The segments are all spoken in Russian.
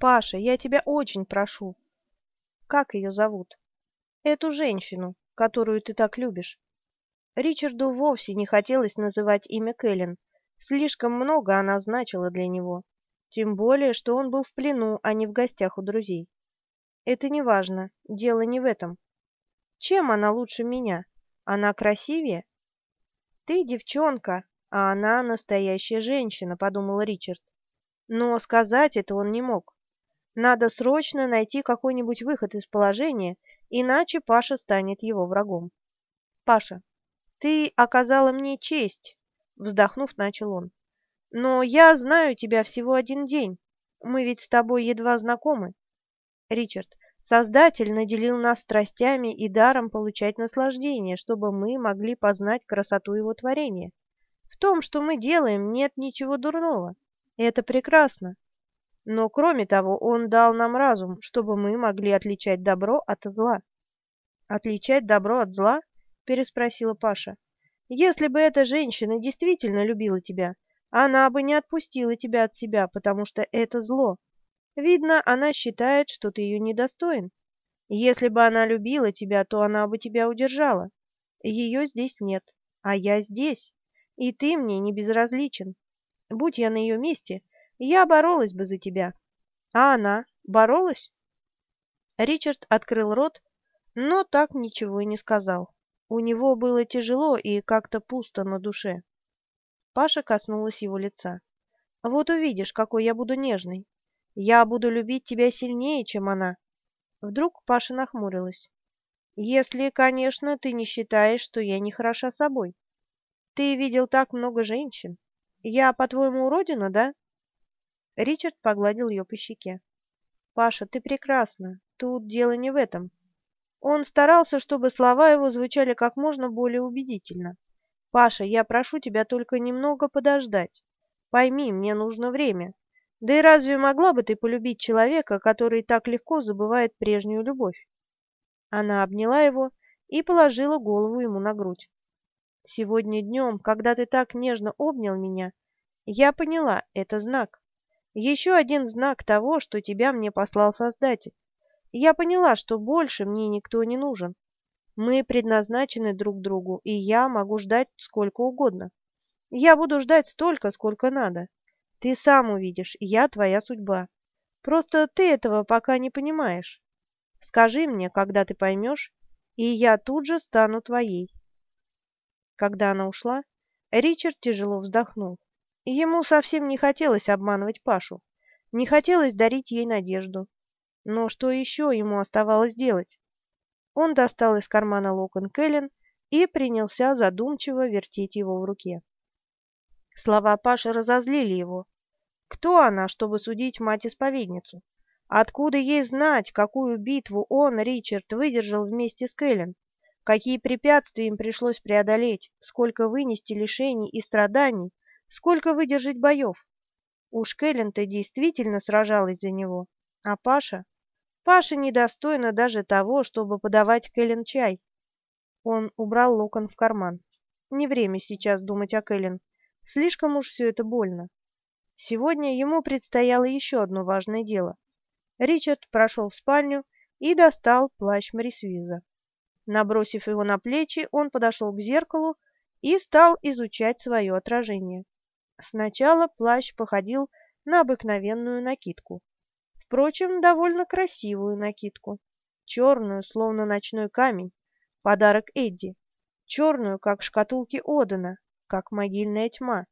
Паша, я тебя очень прошу. Как ее зовут? Эту женщину, которую ты так любишь. Ричарду вовсе не хотелось называть имя Кэлен. Слишком много она значила для него. Тем более, что он был в плену, а не в гостях у друзей. Это не важно, дело не в этом. Чем она лучше меня? Она красивее? Ты девчонка, а она настоящая женщина, подумал Ричард. Но сказать это он не мог. Надо срочно найти какой-нибудь выход из положения, иначе Паша станет его врагом. Паша, ты оказала мне честь, вздохнув, начал он. Но я знаю тебя всего один день. Мы ведь с тобой едва знакомы. Ричард, Создатель наделил нас страстями и даром получать наслаждение, чтобы мы могли познать красоту его творения. В том, что мы делаем, нет ничего дурного. Это прекрасно. Но, кроме того, он дал нам разум, чтобы мы могли отличать добро от зла. «Отличать добро от зла?» – переспросила Паша. «Если бы эта женщина действительно любила тебя, она бы не отпустила тебя от себя, потому что это зло. Видно, она считает, что ты ее недостоин. Если бы она любила тебя, то она бы тебя удержала. Ее здесь нет, а я здесь, и ты мне не безразличен. Будь я на ее месте, я боролась бы за тебя. А она боролась?» Ричард открыл рот, но так ничего и не сказал. У него было тяжело и как-то пусто на душе. Паша коснулась его лица. «Вот увидишь, какой я буду нежный. Я буду любить тебя сильнее, чем она». Вдруг Паша нахмурилась. «Если, конечно, ты не считаешь, что я не хороша собой. Ты видел так много женщин. Я, по-твоему, уродина, да?» Ричард погладил ее по щеке. «Паша, ты прекрасна. Тут дело не в этом». Он старался, чтобы слова его звучали как можно более убедительно. «Паша, я прошу тебя только немного подождать. Пойми, мне нужно время. Да и разве могла бы ты полюбить человека, который так легко забывает прежнюю любовь?» Она обняла его и положила голову ему на грудь. «Сегодня днем, когда ты так нежно обнял меня, я поняла, это знак. Еще один знак того, что тебя мне послал Создатель. Я поняла, что больше мне никто не нужен. Мы предназначены друг другу, и я могу ждать сколько угодно. Я буду ждать столько, сколько надо. Ты сам увидишь, я твоя судьба. Просто ты этого пока не понимаешь. Скажи мне, когда ты поймешь, и я тут же стану твоей. Когда она ушла, Ричард тяжело вздохнул. Ему совсем не хотелось обманывать Пашу, не хотелось дарить ей надежду. Но что еще ему оставалось делать? Он достал из кармана локон Кэлен и принялся задумчиво вертеть его в руке. Слова Паши разозлили его. Кто она, чтобы судить мать-исповедницу? Откуда ей знать, какую битву он, Ричард, выдержал вместе с Кэлен? Какие препятствия им пришлось преодолеть, сколько вынести лишений и страданий, Сколько выдержать боев? Уж Кэлен-то действительно сражалась за него. А Паша? Паша недостойна даже того, чтобы подавать Кэлен чай. Он убрал локон в карман. Не время сейчас думать о Кэлен. Слишком уж все это больно. Сегодня ему предстояло еще одно важное дело. Ричард прошел в спальню и достал плащ Морисвиза. Набросив его на плечи, он подошел к зеркалу и стал изучать свое отражение. Сначала плащ походил на обыкновенную накидку. Впрочем, довольно красивую накидку. Черную, словно ночной камень, подарок Эдди. Черную, как шкатулки Одена, как могильная тьма.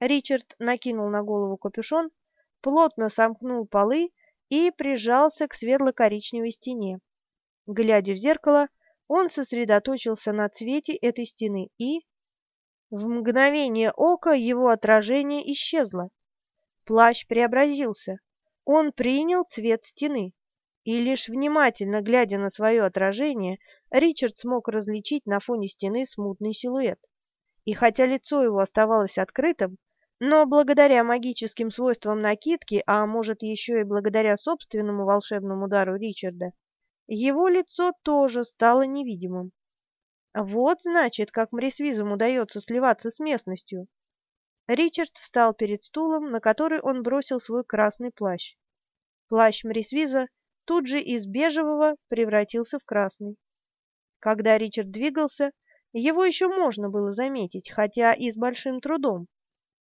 Ричард накинул на голову капюшон, плотно сомкнул полы и прижался к светло-коричневой стене. Глядя в зеркало, он сосредоточился на цвете этой стены и в мгновение ока его отражение исчезло. Плащ преобразился. Он принял цвет стены. И лишь внимательно глядя на свое отражение, Ричард смог различить на фоне стены смутный силуэт. И хотя лицо его оставалось открытым, но благодаря магическим свойствам накидки, а может еще и благодаря собственному волшебному дару Ричарда, его лицо тоже стало невидимым. Вот, значит, как мрисвизам удается сливаться с местностью. Ричард встал перед стулом, на который он бросил свой красный плащ. Плащ Мрисвиза тут же из бежевого превратился в красный. Когда Ричард двигался, его еще можно было заметить, хотя и с большим трудом.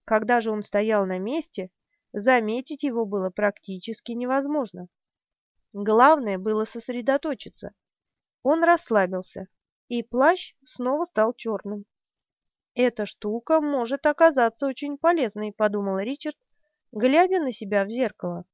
Когда же он стоял на месте, заметить его было практически невозможно. Главное было сосредоточиться. Он расслабился, и плащ снова стал черным. «Эта штука может оказаться очень полезной», — подумал Ричард, глядя на себя в зеркало.